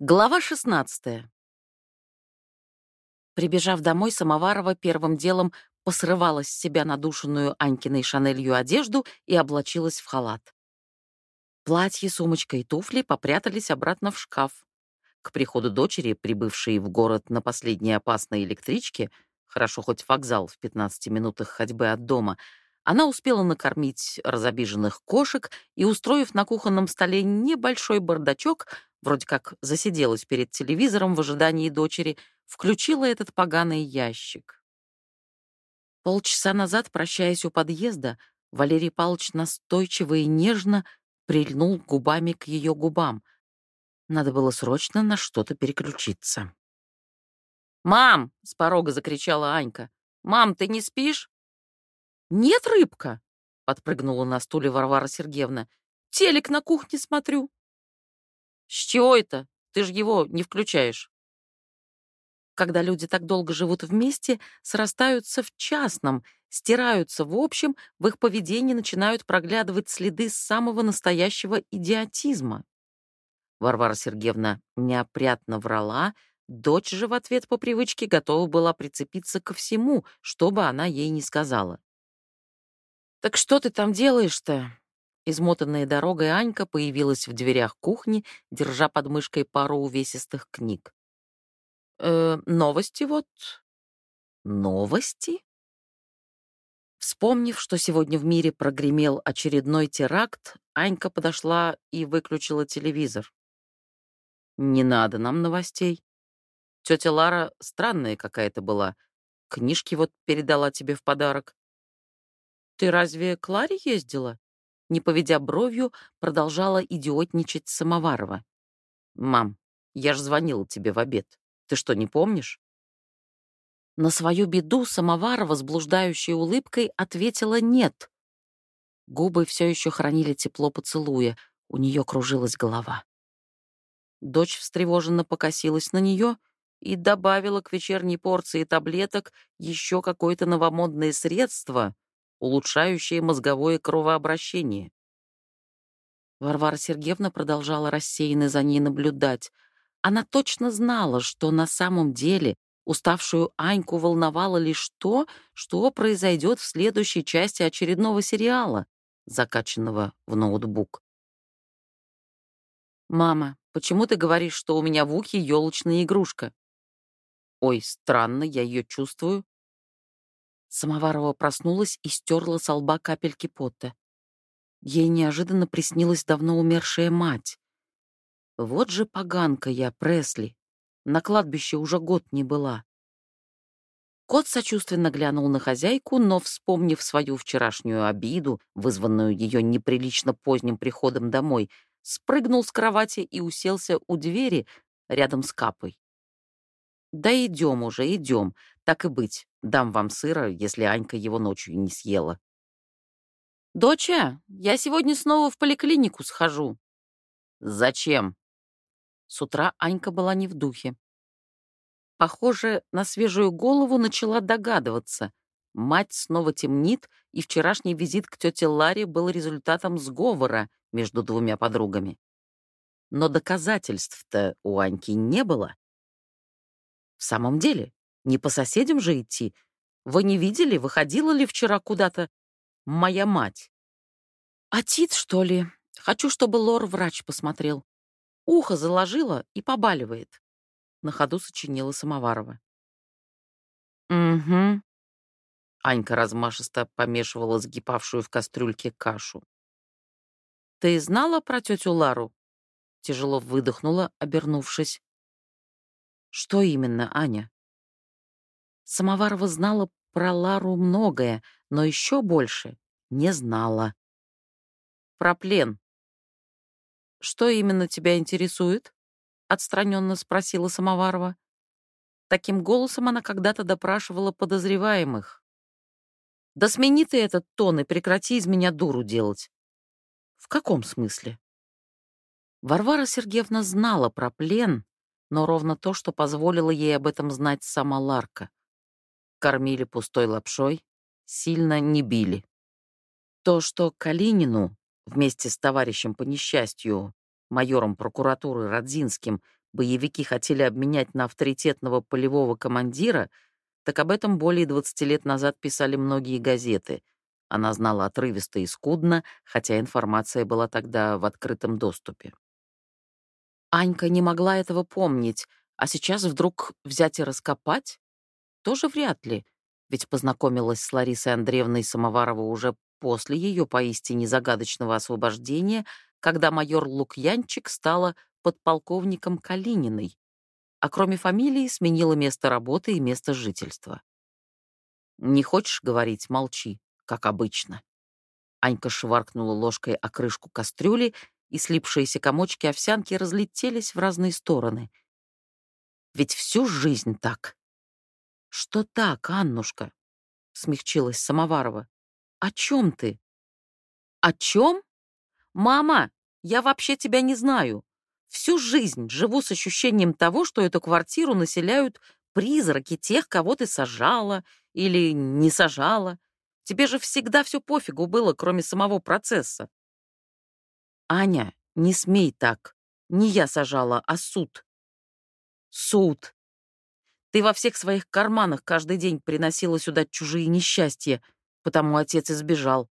Глава 16. Прибежав домой, Самоварова первым делом посрывала с себя надушенную Анькиной шанелью одежду и облачилась в халат. Платье, сумочка и туфли попрятались обратно в шкаф. К приходу дочери, прибывшей в город на последней опасной электричке, хорошо хоть вокзал в 15 минутах ходьбы от дома, она успела накормить разобиженных кошек и, устроив на кухонном столе небольшой бардачок, вроде как засиделась перед телевизором в ожидании дочери, включила этот поганый ящик. Полчаса назад, прощаясь у подъезда, Валерий Павлович настойчиво и нежно прильнул губами к ее губам. Надо было срочно на что-то переключиться. «Мам!» — с порога закричала Анька. «Мам, ты не спишь?» «Нет, рыбка!» — подпрыгнула на стуле Варвара Сергеевна. «Телек на кухне смотрю». С чего это? Ты же его не включаешь. Когда люди так долго живут вместе, срастаются в частном, стираются в общем, в их поведении начинают проглядывать следы самого настоящего идиотизма. Варвара Сергеевна неопрятно врала, дочь же в ответ по привычке готова была прицепиться ко всему, что бы она ей не сказала. «Так что ты там делаешь-то?» Измотанная дорогой Анька появилась в дверях кухни, держа под мышкой пару увесистых книг. «Э, новости вот...» «Новости?» Вспомнив, что сегодня в мире прогремел очередной теракт, Анька подошла и выключила телевизор. «Не надо нам новостей. Тетя Лара странная какая-то была. Книжки вот передала тебе в подарок». «Ты разве к Ларе ездила?» не поведя бровью, продолжала идиотничать Самоварова. «Мам, я ж звонила тебе в обед. Ты что, не помнишь?» На свою беду Самоварова с блуждающей улыбкой ответила «нет». Губы все еще хранили тепло поцелуя, у нее кружилась голова. Дочь встревоженно покосилась на нее и добавила к вечерней порции таблеток еще какое-то новомодное средство, улучшающее мозговое кровообращение. Варвара Сергеевна продолжала рассеянно за ней наблюдать. Она точно знала, что на самом деле уставшую Аньку волновало лишь то, что произойдет в следующей части очередного сериала, закачанного в ноутбук. «Мама, почему ты говоришь, что у меня в ухе елочная игрушка?» «Ой, странно, я ее чувствую. Самоварова проснулась и стерла с лба капельки пота. Ей неожиданно приснилась давно умершая мать. Вот же поганка я, Пресли. На кладбище уже год не была. Кот сочувственно глянул на хозяйку, но, вспомнив свою вчерашнюю обиду, вызванную ее неприлично поздним приходом домой, спрыгнул с кровати и уселся у двери рядом с Капой. «Да идем уже, идем. Так и быть, дам вам сыра, если Анька его ночью не съела». «Доча, я сегодня снова в поликлинику схожу». «Зачем?» С утра Анька была не в духе. Похоже, на свежую голову начала догадываться. Мать снова темнит, и вчерашний визит к тете Ларе был результатом сговора между двумя подругами. Но доказательств-то у Аньки не было. В самом деле, не по соседям же идти. Вы не видели, выходила ли вчера куда-то моя мать? Отит, что ли? Хочу, чтобы лор-врач посмотрел. Ухо заложила и побаливает. На ходу сочинила Самоварова. Угу. Анька размашисто помешивала сгибавшую в кастрюльке кашу. «Ты знала про тетю Лару?» Тяжело выдохнула, обернувшись. Что именно, Аня? Самоварова знала про Лару многое, но еще больше не знала. Про плен. Что именно тебя интересует? Отстраненно спросила Самоварова. Таким голосом она когда-то допрашивала подозреваемых. «Да смени ты этот тон и прекрати из меня дуру делать». «В каком смысле?» Варвара Сергеевна знала про плен, но ровно то, что позволило ей об этом знать сама Ларка. Кормили пустой лапшой, сильно не били. То, что Калинину вместе с товарищем по несчастью, майором прокуратуры Родзинским, боевики хотели обменять на авторитетного полевого командира, так об этом более 20 лет назад писали многие газеты. Она знала отрывисто и скудно, хотя информация была тогда в открытом доступе. Анька не могла этого помнить, а сейчас вдруг взять и раскопать? Тоже вряд ли, ведь познакомилась с Ларисой Андреевной Самоварова уже после ее поистине загадочного освобождения, когда майор Лукьянчик стала подполковником Калининой, а кроме фамилии сменила место работы и место жительства. «Не хочешь говорить — молчи, как обычно». Анька шваркнула ложкой о крышку кастрюли, и слипшиеся комочки овсянки разлетелись в разные стороны. Ведь всю жизнь так. «Что так, Аннушка?» — смягчилась Самоварова. «О чем ты?» «О чем? Мама, я вообще тебя не знаю. Всю жизнь живу с ощущением того, что эту квартиру населяют призраки тех, кого ты сажала или не сажала. Тебе же всегда все пофигу было, кроме самого процесса. Аня, не смей так. Не я сажала, а суд. Суд. Ты во всех своих карманах каждый день приносила сюда чужие несчастья, потому отец избежал.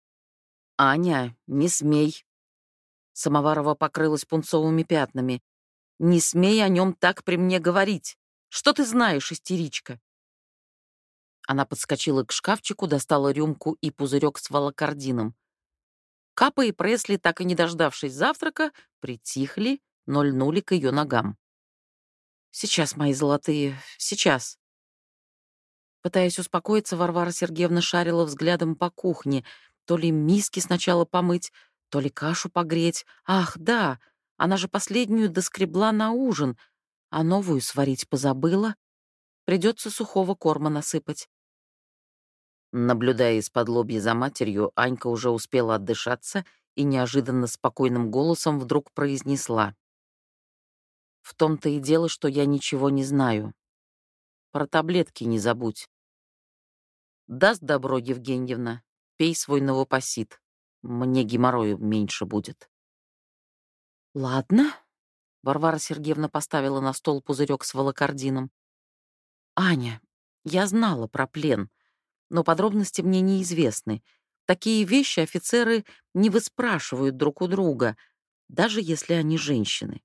Аня, не смей. Самоварова покрылась пунцовыми пятнами. Не смей о нем так при мне говорить. Что ты знаешь, истеричка? Она подскочила к шкафчику, достала рюмку и пузырек с волокордином. Капа и Пресли, так и не дождавшись завтрака, притихли, но льнули к ее ногам. «Сейчас, мои золотые, сейчас». Пытаясь успокоиться, Варвара Сергеевна шарила взглядом по кухне, то ли миски сначала помыть, то ли кашу погреть. Ах, да, она же последнюю доскребла на ужин, а новую сварить позабыла. Придется сухого корма насыпать. Наблюдая из-под лобья за матерью, Анька уже успела отдышаться и неожиданно спокойным голосом вдруг произнесла. «В том-то и дело, что я ничего не знаю. Про таблетки не забудь. Даст добро, Евгеньевна, пей свой новопассит. Мне геморрою меньше будет». «Ладно», — Варвара Сергеевна поставила на стол пузырек с валокордином. «Аня, я знала про плен» но подробности мне неизвестны. Такие вещи офицеры не выспрашивают друг у друга, даже если они женщины.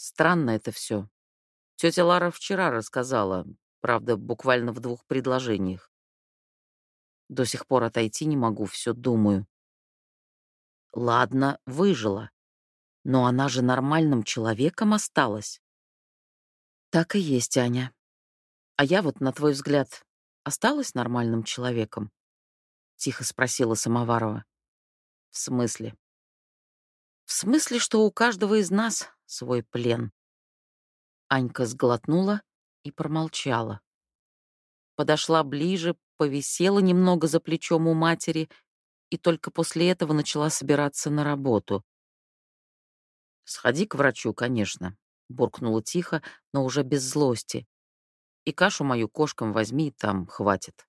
Странно это все. Тетя Лара вчера рассказала, правда, буквально в двух предложениях. До сих пор отойти не могу, все думаю. Ладно, выжила. Но она же нормальным человеком осталась. Так и есть, Аня. А я вот, на твой взгляд, осталась нормальным человеком?» — тихо спросила Самоварова. «В смысле?» «В смысле, что у каждого из нас свой плен». Анька сглотнула и промолчала. Подошла ближе, повисела немного за плечом у матери и только после этого начала собираться на работу. «Сходи к врачу, конечно», — буркнула тихо, но уже без злости. И кашу мою кошкам возьми, там хватит.